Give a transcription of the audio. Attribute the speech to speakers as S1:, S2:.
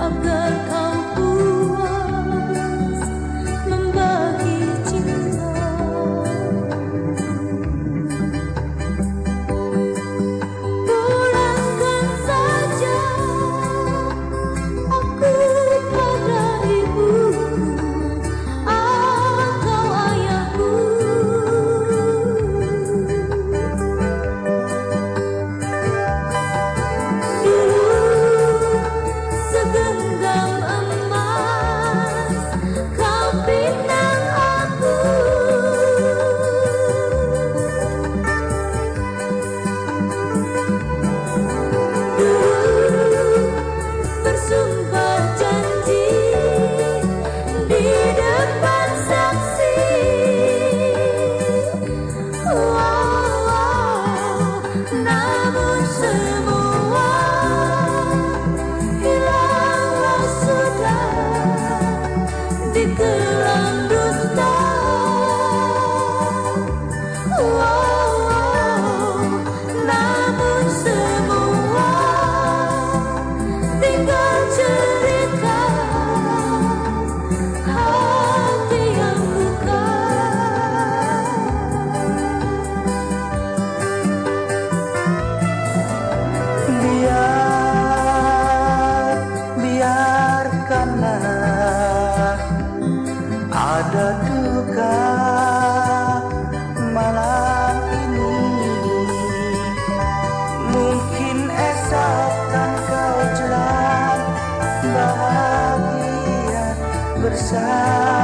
S1: of good
S2: ada duka malam ini. Mungkin esok kan kau jelang bahagia bersama.